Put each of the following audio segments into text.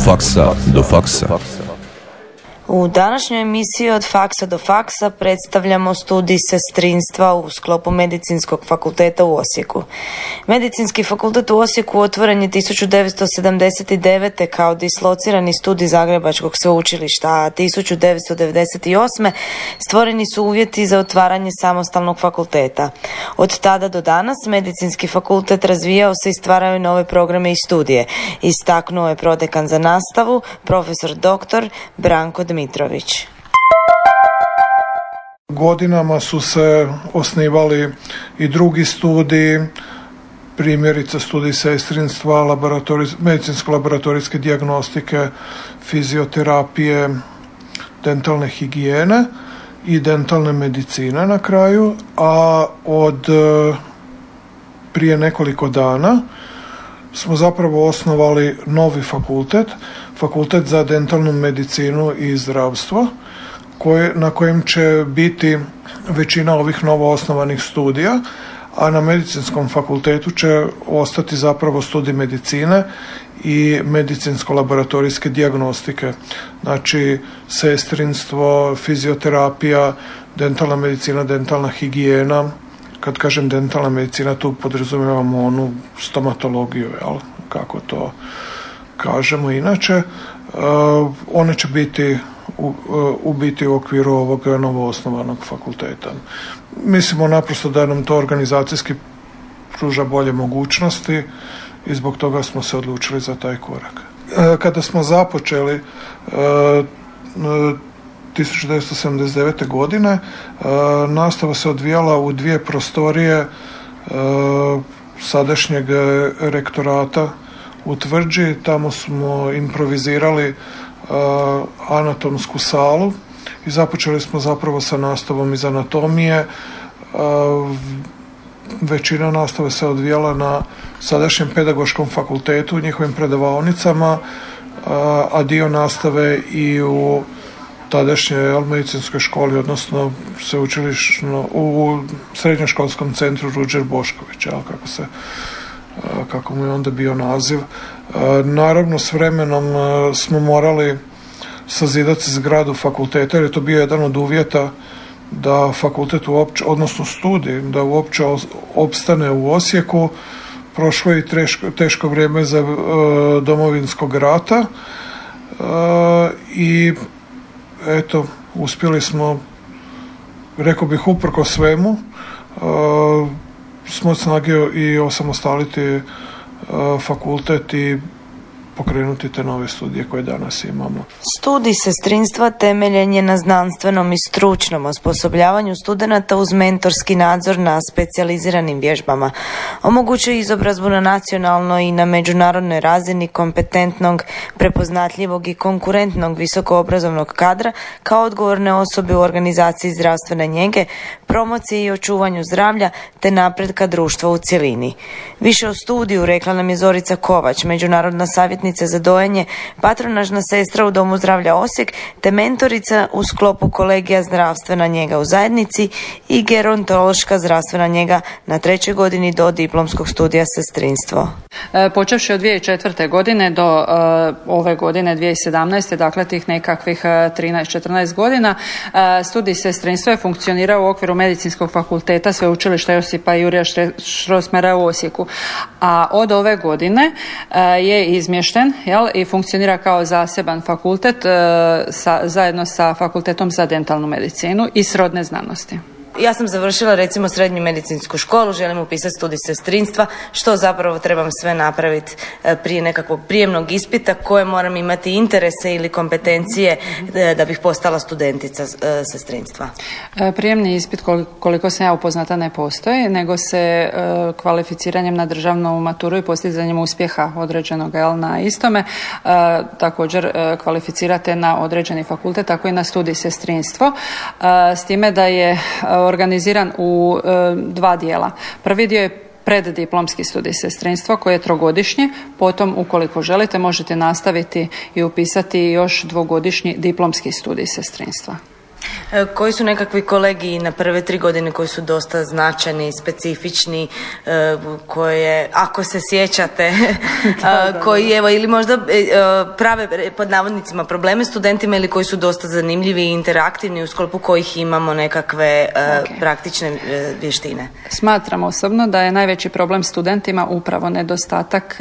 faksa do faksa. U današnjoj emisiji od faksa do faksa predstavljamo studij sestrinstva u sklopu Medicinskog fakulteta u Osijeku. Medicinski fakultet u Osijeku otvoren je 1979. kao dislocirani studij Zagrebačkog sveučilišta, a 1998. stvoreni su uvjeti za otvaranje samostalnog fakulteta. Od tada do danas Medicinski fakultet razvijao se i stvaraju nove programe i studije. Istaknuo je prodekan za nastavu, profesor doktor Branko Dmitrijević. Mitrović. Godinama su se osnivali i drugi studiji, primjerice studij sestrinstva, laboratori, medicinsko-laboratorijske dijagnostike, fizioterapije, dentalne higijene i dentalne medicine na kraju, a od e, prije nekoliko dana smo zapravo osnovali novi fakultet fakultet za dentalnu medicinu i zdravstvo koje, na kojem će biti većina ovih novo osnovanih studija, a na medicinskom fakultetu će ostati zapravo studij medicine i medicinsko-laboratorijske dijagnostike. Znači, sestrinstvo, fizioterapija, dentalna medicina, dentalna higijena. Kad kažem dentalna medicina, tu podrazumijevamo onu stomatologiju, jel? kako to kažemo inače, e, one će biti u, e, u biti u okviru ovog novoosnovanog fakulteta. Mislimo naprosto da nam to organizacijski pruža bolje mogućnosti i zbog toga smo se odlučili za taj korak. E, kada smo započeli 1979. godine nastava se odvijala u dvije prostorije sadašnjeg rektorata u Tvrđi, tamo smo improvizirali uh, anatomsku salu i započeli smo zapravo sa nastavom iz anatomije. Uh, većina nastave se odvijala na sadašnjem pedagoškom fakultetu u njihovim predavaonicama, uh, a dio nastave i u tadašnjoj medicinskoj školi, odnosno sveučilišno u srednjoškolskom centru Ruđer Bošković, kako se kako mu je onda bio naziv. Naravno, s vremenom smo morali sazidati zgradu fakulteta, jer je to bio jedan od uvjeta da fakultet uopće, odnosno studij, da uopće opstane u Osijeku. Prošlo je i teško, teško vrijeme za domovinskog rata i eto, uspjeli smo, rekao bih, uprko svemu, smo snage i osamostaliti e, fakultet i pokrenuti te nove studije koje danas imamo. Studij sestrinstva temeljen je na znanstvenom i stručnom osposobljavanju studenata uz mentorski nadzor na specijaliziranim vježbama. Omogućuje izobrazbu na nacionalnoj i na međunarodnoj razini kompetentnog, prepoznatljivog i konkurentnog visokoobrazovnog kadra kao odgovorne osobe u organizaciji zdravstvene njege, promociji i očuvanju zdravlja te napretka društva u cjelini. Više o studiju rekla nam je Zorica Kovač, međunarodna savjetnica za dojenje, patronažna sestra u Domu zdravlja Osijek, te mentorica u sklopu kolegija zdravstvena njega u zajednici i gerontološka zdravstvena njega na trećoj godini do diplomskog studija sestrinstvo. E, počevši od 2004. godine do e, ove godine 2017. dakle tih nekakvih 13-14 e, godina studij sestrinstva je funkcionirao u okviru medicinskog fakulteta sveučilišta Josipa Jurija Štrosmera u Osijeku. A od ove godine je izmješten jel, i funkcionira kao zaseban fakultet e, sa, zajedno sa fakultetom za dentalnu medicinu i srodne znanosti ja sam završila recimo srednju medicinsku školu, želim upisati studij sestrinstva, što zapravo trebam sve napraviti e, prije nekakvog prijemnog ispita, koje moram imati interese ili kompetencije e, da bih postala studentica e, sestrinstva. Prijemni ispit koliko sam ja upoznata ne postoji, nego se kvalificiranjem na državnu maturu i postizanjem uspjeha određenog jel, na istome također kvalificirate na određeni fakultet, tako i na studij sestrinstvo, s time da je organiziran u e, dva dijela. Prvi dio je preddiplomski studij sestrinstva koji je trogodišnji, potom ukoliko želite možete nastaviti i upisati još dvogodišnji diplomski studij sestrinstva. E, koji su nekakvi kolegi na prve tri godine koji su dosta značajni, specifični, e, koje, ako se sjećate, koji evo, ili možda prave pod navodnicima probleme studentima ili koji su dosta zanimljivi i interaktivni u sklopu kojih imamo nekakve praktične vještine? Smatram osobno da je najveći problem studentima upravo nedostatak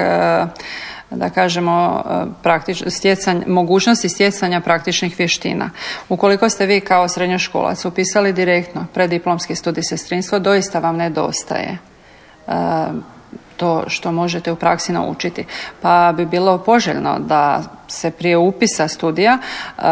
da kažemo praktič, stjecanj, mogućnosti stjecanja praktičnih vještina. Ukoliko ste vi kao srednjoškolac upisali direktno preddiplomski studij sestrinstvo, doista vam nedostaje to što možete u praksi naučiti. Pa bi bilo poželjno da se prije upisa studija uh,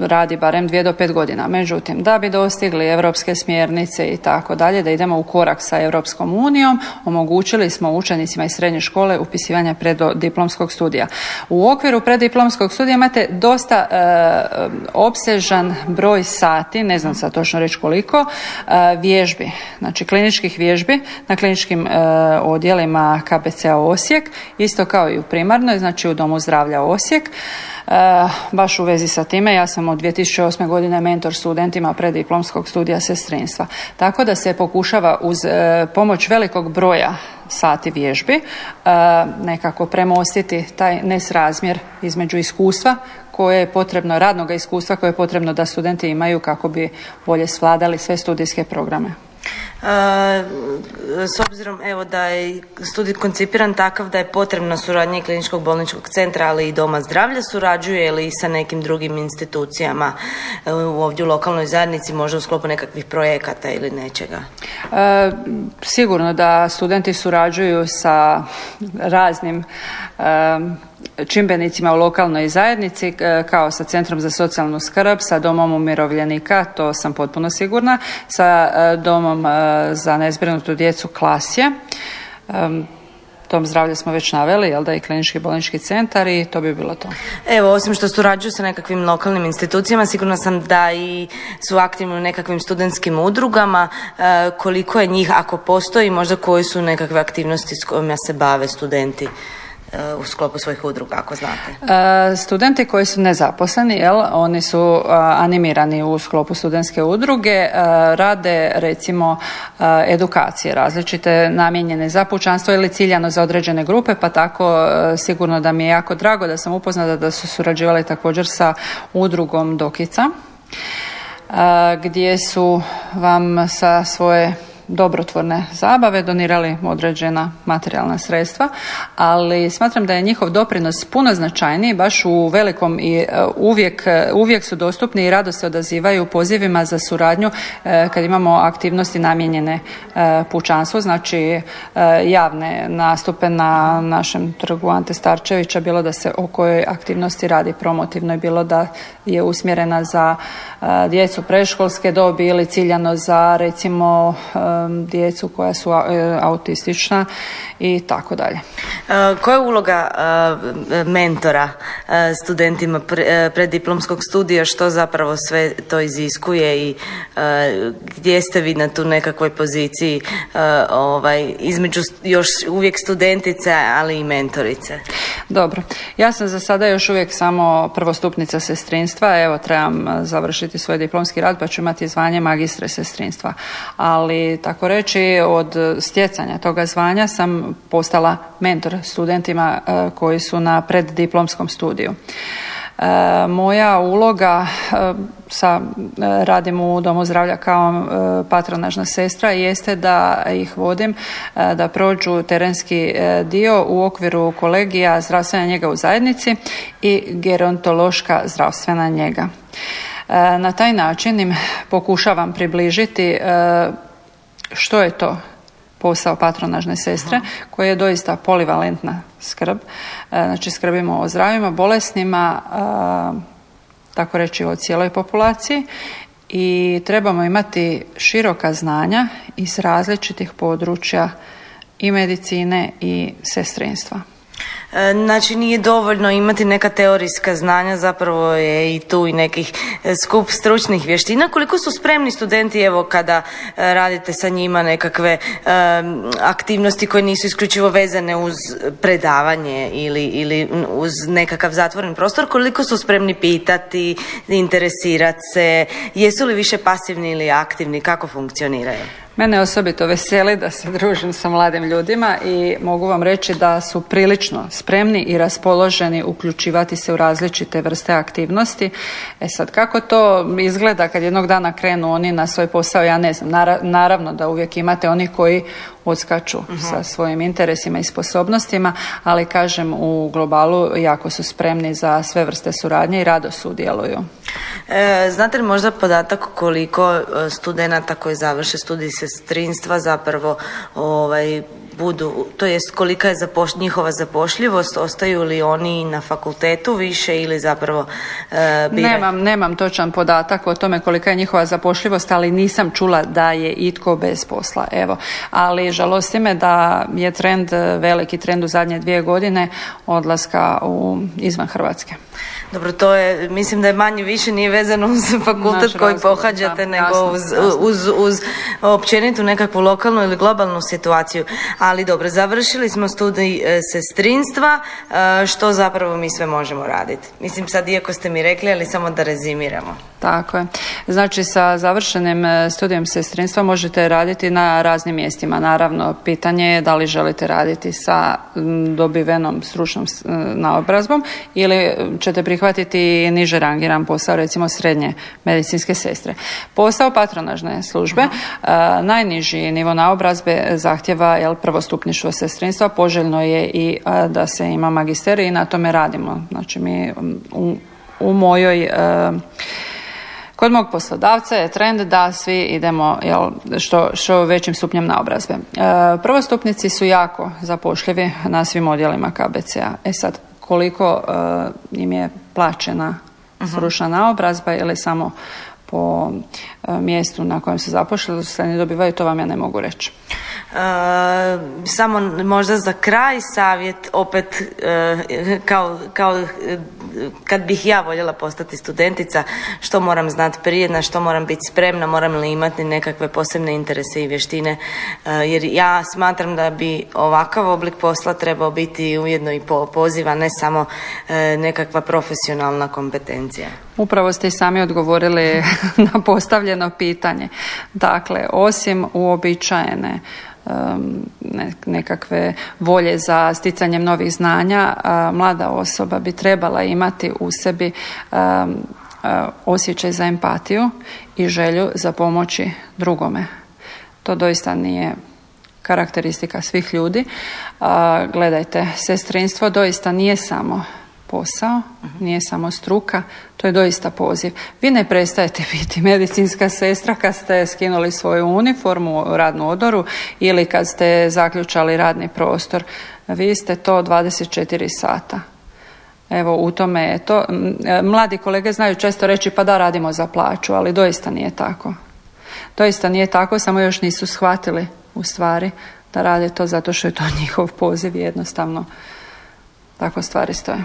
radi barem dvije do pet godina. Međutim, da bi dostigli europske smjernice i tako dalje, da idemo u korak sa Europskom unijom, omogućili smo učenicima iz srednje škole upisivanje preddiplomskog studija. U okviru preddiplomskog studija imate dosta uh, opsežan broj sati, ne znam sad točno reći koliko, uh, vježbi, znači kliničkih vježbi na kliničkim odjelima KBC-a Osijek, isto kao i u primarnoj, znači u Domu zdravlja Osijek. E, baš u vezi sa time, ja sam od 2008. godine mentor studentima preddiplomskog studija sestrinstva. Tako da se pokušava uz e, pomoć velikog broja sati vježbi e, nekako premostiti taj nesrazmjer između iskustva koje je potrebno, radnog iskustva koje je potrebno da studenti imaju kako bi bolje svladali sve studijske programe. S obzirom evo da je studij koncipiran takav da je potrebna suradnja kliničkog bolničkog centra, ali i doma zdravlja, surađuje li sa nekim drugim institucijama e, ovdje u lokalnoj zajednici, možda u sklopu nekakvih projekata ili nečega? E, sigurno da studenti surađuju sa raznim e, čimbenicima u lokalnoj zajednici e, kao sa Centrom za socijalnu skrb, sa Domom umirovljenika, to sam potpuno sigurna, sa e, Domom e, za nezbrinutu djecu Klasje. Dom zdravlja smo već naveli, jel da i klinički bolnički centar i to bi bilo to. Evo, osim što surađuju sa nekakvim lokalnim institucijama, sigurno sam da i su aktivni u nekakvim studentskim udrugama. koliko je njih, ako postoji, možda koji su nekakve aktivnosti s kojima se bave studenti? U sklopu svojih udruga, ako znate? E, studenti koji su nezaposleni, jel, oni su animirani u sklopu studentske udruge, e, rade recimo e, edukacije različite namijenjene za pučanstvo ili ciljano za određene grupe, pa tako sigurno da mi je jako drago da sam upoznata da su surađivali također sa udrugom Dokica gdje su vam sa svoje dobrotvorne zabave donirali određena materijalna sredstva, ali smatram da je njihov doprinos puno značajniji baš u velikom i e, uvijek, e, uvijek su dostupni i rado se odazivaju pozivima za suradnju e, kad imamo aktivnosti namijenjene pučanstvu, znači javne nastupe na našem trgu Ante Starčevića, bilo da se o kojoj aktivnosti radi promotivno i bilo da je usmjerena za djecu preškolske dobi ili ciljano za recimo djecu koja su e, autistična i tako dalje. E, koja je uloga e, mentora studentima preddiplomskog studija, što zapravo sve to iziskuje i gdje ste vi na tu nekakvoj poziciji ovaj, između još uvijek studentice, ali i mentorice? Dobro, ja sam za sada još uvijek samo prvostupnica sestrinstva, evo trebam završiti svoj diplomski rad pa ću imati zvanje magistre sestrinstva, ali tako reći od stjecanja toga zvanja sam postala mentor studentima e, koji su na preddiplomskom studiju. E, moja uloga e, sa radim u domu zdravlja kao patronažna sestra jeste da ih vodim da prođu terenski dio u okviru kolegija zdravstvena njega u zajednici i gerontološka zdravstvena njega. Na taj način im pokušavam približiti što je to posao patronažne sestre koja je doista polivalentna skrb. E, znači skrbimo o zdravima, bolesnima, tako reći o cijeloj populaciji i trebamo imati široka znanja iz različitih područja i medicine i sestrinstva. E, znači nije dovoljno imati neka teorijska znanja, zapravo je i tu i nekih e, skup stručnih vještina. Koliko su spremni studenti evo kada e, radite sa njima nekakve aktivnosti koje nisu isključivo vezane uz predavanje ili, ili uz nekakav zatvoren prostor, koliko su spremni pitati, interesirati se, jesu li više pasivni ili aktivni, kako funkcioniraju? Mene osobito veseli da se družim sa mladim ljudima i mogu vam reći da su prilično spremni i raspoloženi uključivati se u različite vrste aktivnosti. E sad, kako to izgleda kad jednog dana krenu oni na svoj posao, ja ne znam. Naravno da uvijek imate oni koji odskaču uh sa svojim interesima i sposobnostima, ali kažem u globalu jako su spremni za sve vrste suradnje i rado sudjeluju. E, znate li možda podatak koliko e, studenata koji završe studij sestrinstva zapravo ovaj, budu, to jest kolika je zapoš, njihova zapošljivost, ostaju li oni na fakultetu više ili zapravo e, Nemam, nemam točan podatak o tome kolika je njihova zapošljivost, ali nisam čula da je itko bez posla. Evo, ali žalosti me da je trend, veliki trend u zadnje dvije godine odlaska u, izvan Hrvatske. Dobro, to je, mislim da je manje više nije vezano uz fakultet koji pohađate, nego uz, uz, uz općenitu nekakvu lokalnu ili globalnu situaciju. Ali dobro, završili smo studij e, sestrinstva, e, što zapravo mi sve možemo raditi? Mislim sad, iako ste mi rekli, ali samo da rezimiramo. Tako je. Znači, sa završenim e, studijem sestrinstva možete raditi na raznim mjestima. Naravno, pitanje je da li želite raditi sa dobivenom stručnom naobrazbom ili ćete prihvatiti niže rangiran posao, recimo srednje medicinske sestre. Posao patronažne službe, e, najniži nivo naobrazbe zahtjeva jel, prvostupništvo sestrinstva, poželjno je i da se ima magisterij i na tome radimo. Znači mi u, u mojoj e, Kod mog poslodavca je trend da svi idemo jel, što, što većim stupnjem naobrazbe. E, prvostupnici su jako zapošljivi na svim odjelima KBC-a. E sad, koliko uh, im je plaćena stručna naobrazba ili samo po uh, mjestu na kojem se zapošljili se ne dobivaju, to vam ja ne mogu reći. Uh, samo možda za kraj savjet opet uh, kao, kao kad bih ja voljela postati studentica, što moram znati prije, na što moram biti spremna, moram li imati nekakve posebne interese i vještine, e, jer ja smatram da bi ovakav oblik posla trebao biti ujedno i poziva, ne samo e, nekakva profesionalna kompetencija. Upravo ste i sami odgovorili na postavljeno pitanje. Dakle, osim uobičajene nekakve volje za sticanjem novih znanja, mlada osoba bi trebala imati u sebi osjećaj za empatiju i želju za pomoći drugome. To doista nije karakteristika svih ljudi. Gledajte, sestrinstvo doista nije samo posao, nije samo struka, to je doista poziv. Vi ne prestajete biti medicinska sestra kad ste skinuli svoju uniformu, radnu odoru ili kad ste zaključali radni prostor. Vi ste to 24 sata. Evo, u tome je to. Mladi kolege znaju često reći pa da radimo za plaću, ali doista nije tako. Doista nije tako, samo još nisu shvatili u stvari da rade to zato što je to njihov poziv jednostavno tako stvari stoje.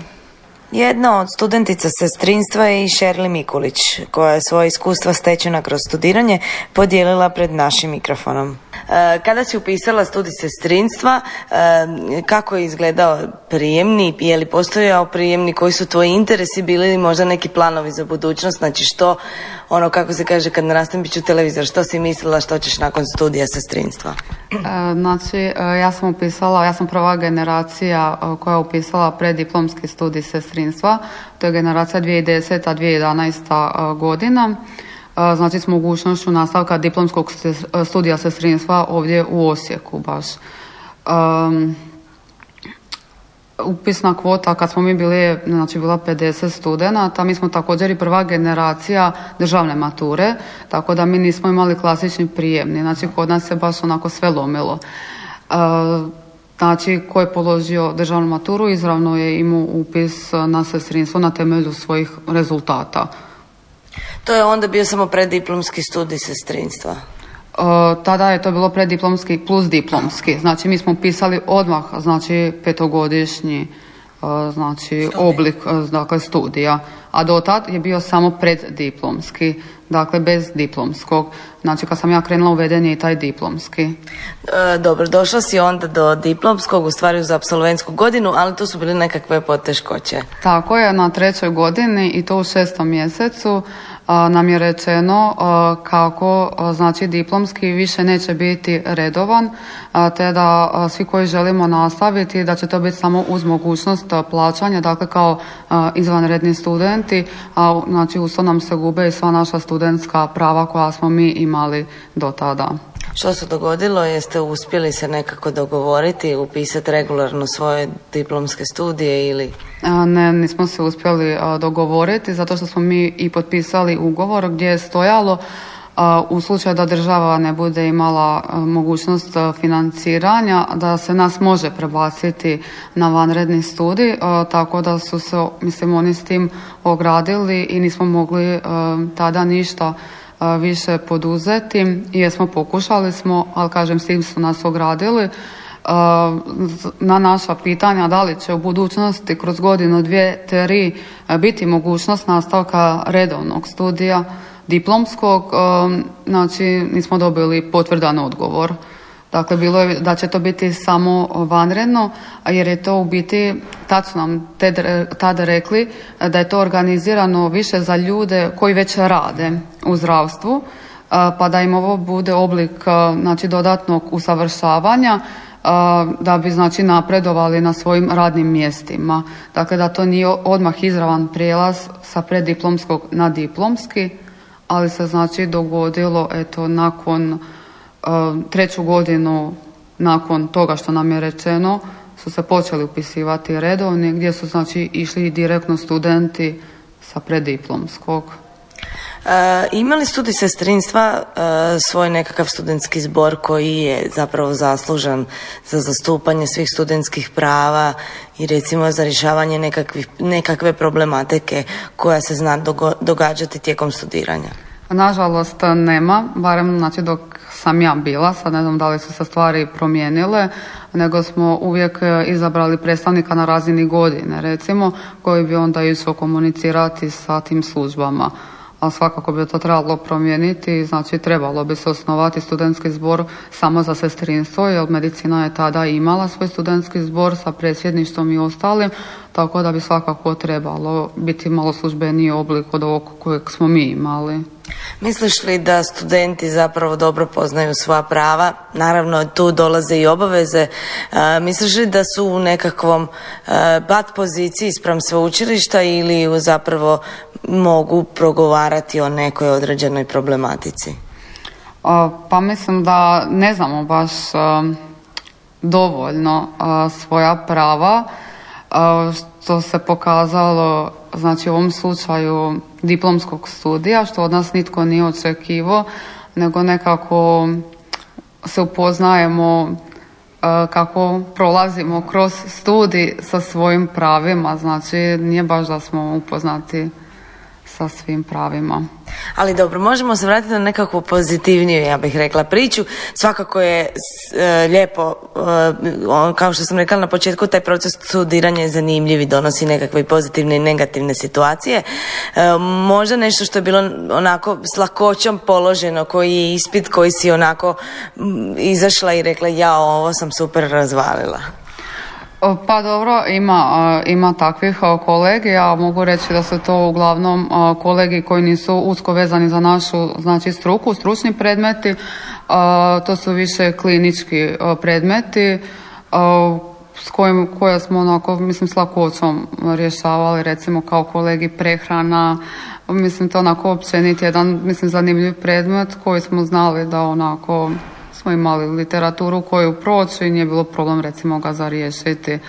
Jedna od studentica sestrinstva je i Šerli Mikulić, koja je svoje iskustva stečena kroz studiranje podijelila pred našim mikrofonom. E, kada si upisala studij sestrinstva, e, kako je izgledao prijemni, je li postojao prijemni, koji su tvoji interesi bili ili možda neki planovi za budućnost, znači što, ono kako se kaže kad narastem bit ću televizor, što si mislila što ćeš nakon studija sestrinstva? E, znači, ja sam upisala, ja sam prva generacija koja je upisala preddiplomski studij sestrinstva, to je generacija 2010. 2011. godina znači s mogućnošću nastavka diplomskog studija sestrinstva ovdje u Osijeku baš. Um, upisna kvota kad smo mi bili, znači bila 50 studenata, mi smo također i prva generacija državne mature, tako da mi nismo imali klasični prijemni, znači kod nas se baš onako sve lomilo. Uh, znači ko je položio državnu maturu izravno je imao upis na sestrinstvo na temelju svojih rezultata. To je onda bio samo preddiplomski studij sestrinstva. Uh, tada je to bilo preddiplomski plus diplomski. Znači mi smo pisali odmah, znači petogodišnji znači oblik dakle studija a do tad je bio samo preddiplomski, dakle bez diplomskog. Znači kad sam ja krenula uveden je i taj diplomski. E, dobro, došla si onda do diplomskog, u stvari za absolventsku godinu, ali tu su bili nekakve poteškoće. Tako je, na trećoj godini i to u šestom mjesecu nam je rečeno kako znači diplomski više neće biti redovan te da svi koji želimo nastaviti da će to biti samo uz mogućnost plaćanja dakle kao izvanredni studenti a znači uz to nam se gube i sva naša studentska prava koja smo mi imali do tada. Što se dogodilo? Jeste uspjeli se nekako dogovoriti, upisati regularno svoje diplomske studije ili... Ne, nismo se uspjeli dogovoriti zato što smo mi i potpisali ugovor gdje je stojalo u slučaju da država ne bude imala mogućnost financiranja da se nas može prebaciti na vanredni studij tako da su se mislim oni s tim ogradili i nismo mogli tada ništa više poduzeti jesmo pokušali smo, ali kažem s tim su nas ogradili na naša pitanja da li će u budućnosti kroz godinu, dvije, tri biti mogućnost nastavka redovnog studija diplomskog, znači nismo dobili potvrdan odgovor. Dakle, bilo je da će to biti samo vanredno, jer je to u biti, tad su nam tada rekli da je to organizirano više za ljude koji već rade u zdravstvu, pa da im ovo bude oblik znači, dodatnog usavršavanja, da bi znači napredovali na svojim radnim mjestima. Dakle, da to nije odmah izravan prijelaz sa preddiplomskog na diplomski, ali se znači dogodilo eto nakon treću godinu nakon toga što nam je rečeno su se počeli upisivati redovni gdje su znači išli direktno studenti sa preddiplomskog. E, imali studij sestrinstva e, svoj nekakav studentski zbor koji je zapravo zaslužan za zastupanje svih studentskih prava i recimo za rješavanje nekakvih, nekakve problematike koja se zna događati tijekom studiranja? Nažalost nema, barem znači dok sam ja bila, sad ne znam da li su se stvari promijenile, nego smo uvijek e, izabrali predstavnika na razini godine, recimo, koji bi onda išao komunicirati sa tim službama. A svakako bi to trebalo promijeniti, znači trebalo bi se osnovati studentski zbor samo za sestrinstvo, jer medicina je tada imala svoj studentski zbor sa predsjedništvom i ostalim, tako da bi svakako trebalo biti malo službeniji oblik od ovog kojeg smo mi imali. Misliš li da studenti zapravo dobro poznaju svoja prava? Naravno, tu dolaze i obaveze. E, misliš li da su u nekakvom e, bat poziciji spram sveučilišta ili zapravo mogu progovarati o nekoj određenoj problematici? Pa mislim da ne znamo baš e, dovoljno svoja prava što se pokazalo znači u ovom slučaju diplomskog studija što od nas nitko nije očekivao nego nekako se upoznajemo kako prolazimo kroz studij sa svojim pravima znači nije baš da smo upoznati sa svim pravima. Ali dobro, možemo se vratiti na nekakvu pozitivniju, ja bih rekla, priču. Svakako je e, lijepo, e, kao što sam rekla na početku, taj proces studiranja je zanimljiv i donosi nekakve pozitivne i negativne situacije. E, možda nešto što je bilo onako s lakoćom položeno, koji je ispit koji si onako izašla i rekla ja ovo sam super razvalila. Pa dobro, ima, ima takvih kolegi, ja mogu reći da su to uglavnom kolegi koji nisu usko vezani za našu znači struku, stručni predmeti, to su više klinički predmeti s kojim, koje smo onako, mislim, s lakoćom rješavali, recimo kao kolegi prehrana, mislim, to onako općenit jedan, mislim, zanimljiv predmet koji smo znali da onako smo imali literaturu koju proći i nije bilo problem recimo ga za riješiti.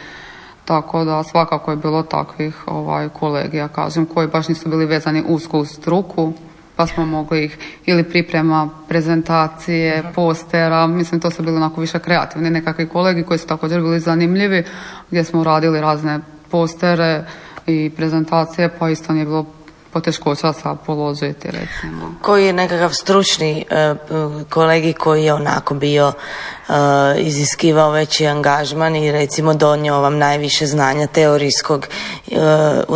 Tako da svakako je bilo takvih ovaj, kolegija, kažem, koji baš nisu bili vezani usku struku, pa smo mogli ih ili priprema prezentacije, postera, mislim to su bili onako više kreativni nekakvi kolegi koji su također bili zanimljivi, gdje smo radili razne postere i prezentacije, pa isto nije bilo poteškoća sa položiti recimo. Koji je nekakav stručni e, kolegi koji je onako bio e, iziskivao veći angažman i recimo donio vam najviše znanja teorijskog e,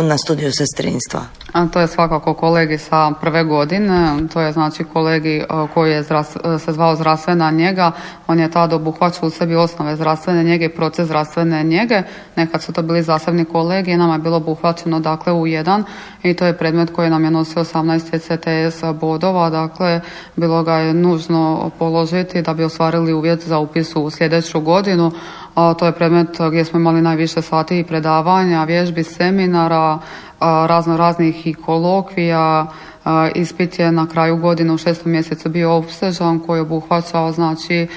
na studiju sestrinstva? A to je svakako kolegi sa prve godine, to je znači kolegi koji je se zvao zdravstvena njega, on je tada obuhvaćao u sebi osnove zdravstvene njege i proces zdravstvene njege, nekad su to bili zasebni kolegi, nama je bilo obuhvaćeno dakle u jedan. I to je predmet koji nam je nosio 18 CTS bodova, dakle bilo ga je nužno položiti da bi ostvarili uvjet za upis u sljedeću godinu. To je predmet gdje smo imali najviše sati i predavanja, vježbi, seminara, razno raznih i kolokvija, ispit je na kraju godine u šestom mjesecu bio opsežan koji je obuhvaćao znači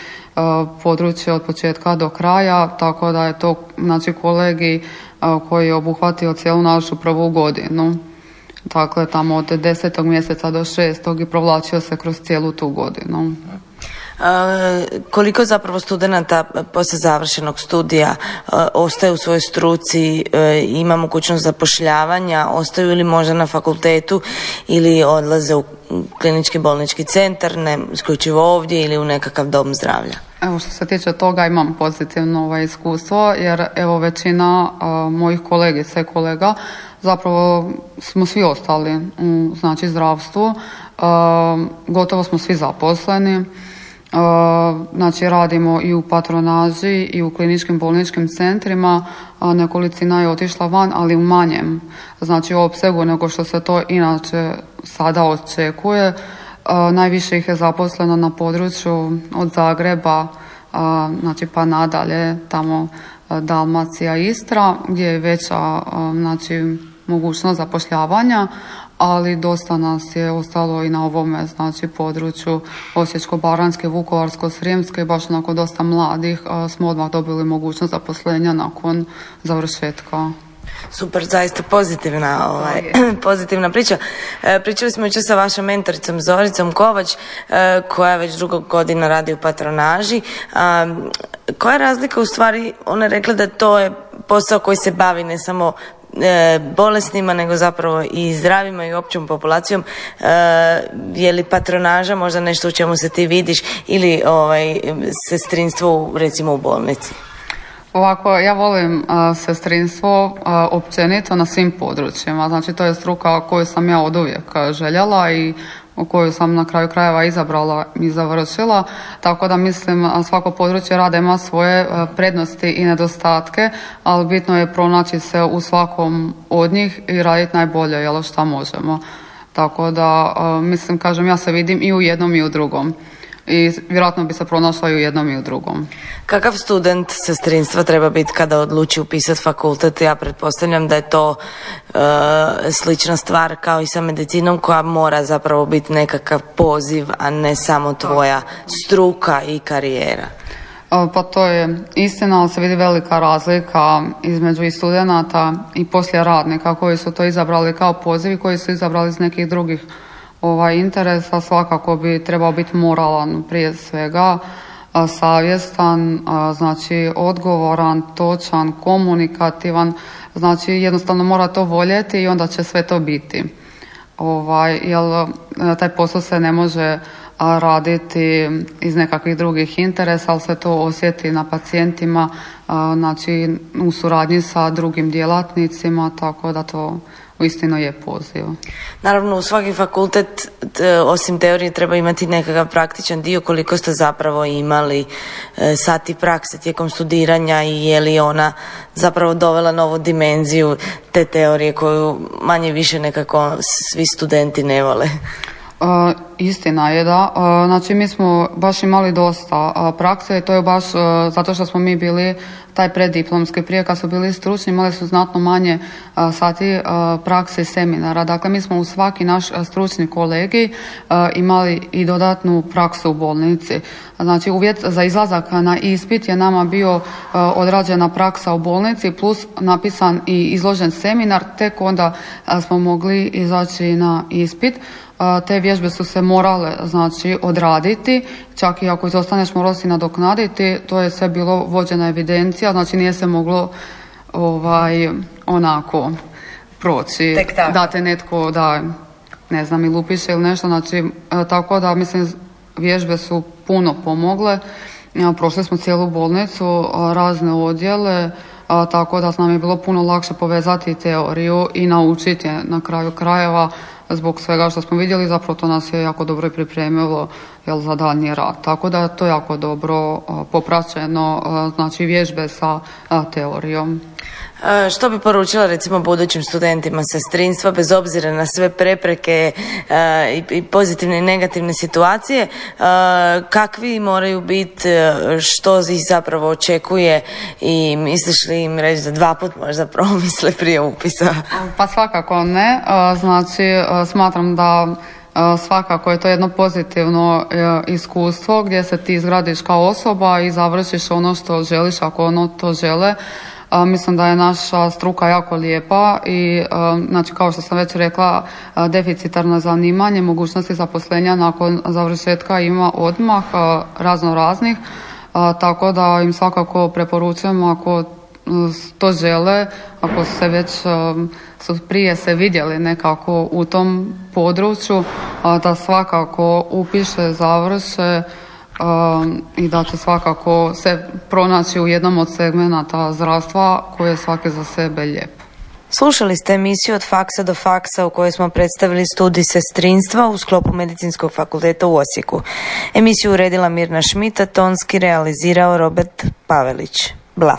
područje od početka do kraja, tako da je to znači kolegi koji je obuhvatio cijelu našu prvu godinu. Dakle, tamo od desetog mjeseca do šestog i provlačio se kroz cijelu tu godinu. Koliko zapravo studenata poslije završenog studija ostaje u svojoj struci, e, ima mogućnost zapošljavanja, ostaju ili možda na fakultetu ili odlaze u klinički bolnički centar, ne isključivo ovdje ili u nekakav dom zdravlja? Evo što se tiče toga imam pozitivno ovaj iskustvo jer evo većina mojih kolegica i kolega zapravo smo svi ostali u znači zdravstvu, gotovo smo svi zaposleni. Znači radimo i u patronaži i u kliničkim bolničkim centrima, nekolicina je otišla van, ali u manjem znači opsegu nego što se to inače sada očekuje. Najviše ih je zaposleno na području od Zagreba, znači pa nadalje tamo Dalmacija, Istra gdje je veća znači mogućnost zapošljavanja, ali dosta nas je ostalo i na ovome znači području Osječko-Baranjske, Vukovarsko-Srijemske, baš onako dosta mladih smo odmah dobili mogućnost zaposlenja nakon završetka Super, zaista pozitivna, ovaj, pozitivna priča. E, pričali smo jučer sa vašom mentoricom Zoricom Kovač, e, koja već drugo godina radi u patronaži. E, koja je razlika u stvari, ona je rekla da to je posao koji se bavi ne samo bolesnima nego zapravo i zdravima i općom populacijom e, je li patronaža možda nešto u čemu se ti vidiš ili ovaj, sestrinstvo recimo u bolnici? Ovako, ja volim sestrinstvo općenito na svim područjima. Znači, to je struka koju sam ja od uvijek željela i koju sam na kraju krajeva izabrala i završila, tako da mislim svako područje rada ima svoje e, prednosti i nedostatke, ali bitno je pronaći se u svakom od njih i raditi najbolje jel, šta možemo. Tako da e, mislim, kažem, ja se vidim i u jednom i u drugom i vjerojatno bi se pronašla i u jednom i u drugom. Kakav student sestrinstva treba biti kada odluči upisati fakultet? Ja pretpostavljam da je to e, slična stvar kao i sa medicinom koja mora zapravo biti nekakav poziv, a ne samo tvoja struka i karijera. E, pa to je istina, ali se vidi velika razlika između i studenata i poslije radnika koji su to izabrali kao poziv i koji su izabrali iz nekih drugih ovaj interesa svakako bi trebao biti moralan prije svega, savjestan, znači odgovoran, točan, komunikativan, znači jednostavno mora to voljeti i onda će sve to biti. Ovaj, jer e, taj posao se ne može raditi iz nekakvih drugih interesa, ali se to osjeti na pacijentima, znači u suradnji sa drugim djelatnicima, tako da to uistinu je poziv. Naravno, u svaki fakultet, osim teorije, treba imati nekakav praktičan dio koliko ste zapravo imali e, sati prakse tijekom studiranja i je li ona zapravo dovela novu dimenziju te teorije koju manje više nekako svi studenti ne vole. Uh, istina je da, uh, znači mi smo baš imali dosta uh, prakse i to je baš zato što smo mi bili taj preddiplomski prije kad su bili stručni imali su znatno manje sati prakse i seminara. Dakle, mi smo u svaki naš stručni kolegi imali i dodatnu praksu u bolnici. Znači, uvjet za izlazak na ispit je nama bio odrađena praksa u bolnici plus napisan i izložen seminar, tek onda smo mogli izaći na ispit te vježbe su se morale znači odraditi, čak i ako izostaneš moralo si nadoknaditi, to je sve bilo vođena evidencija, znači nije se moglo ovaj onako proći. Tek tako. Da te netko, da, ne znam, ili upiše ili nešto, znači, e, tako da, mislim, vježbe su puno pomogle. E, prošli smo cijelu bolnicu, razne odjele, tako da nam je bilo puno lakše povezati teoriju i naučiti na kraju krajeva zbog svega što smo vidjeli, zapravo to nas je jako dobro pripremilo jel, za daljnji rad. Tako da je to jako dobro popraćeno, znači vježbe sa teorijom. E, što bi poručila recimo budućim studentima sestrinstva bez obzira na sve prepreke e, i pozitivne i negativne situacije, e, kakvi moraju biti, što ih zapravo očekuje i misliš li im reći da dva put možda promisle prije upisa? Pa svakako ne, znači smatram da svakako je to jedno pozitivno iskustvo gdje se ti izgradiš kao osoba i završiš ono što želiš ako ono to žele Mislim da je naša struka jako lijepa i znači kao što sam već rekla deficitarno zanimanje, mogućnosti zaposlenja nakon završetka ima odmah razno raznih tako da im svakako preporučujemo ako to žele, ako se već su prije se vidjeli nekako u tom području, da svakako upiše, završe i da će svakako se pronaći u jednom od segmenata zdravstva koje je svake za sebe lijep. Slušali ste emisiju od faksa do faksa u kojoj smo predstavili studij sestrinstva u sklopu Medicinskog fakulteta u Osijeku. Emisiju uredila Mirna Šmita, tonski realizirao Robert Pavelić bla.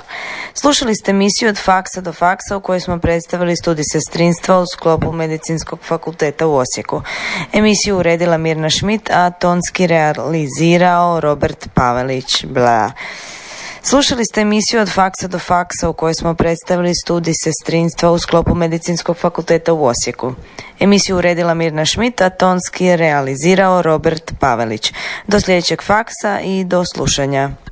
Slušali ste emisiju od faksa do faksa u kojoj smo predstavili studij sestrinstva u sklopu Medicinskog fakulteta u Osijeku. Emisiju uredila Mirna Šmit, a tonski realizirao Robert Pavelić, bla. Slušali ste emisiju od faksa do faksa u kojoj smo predstavili studij sestrinstva u sklopu Medicinskog fakulteta u Osijeku. Emisiju uredila Mirna Šmit, a tonski je realizirao Robert Pavelić. Do sljedećeg faksa i do slušanja.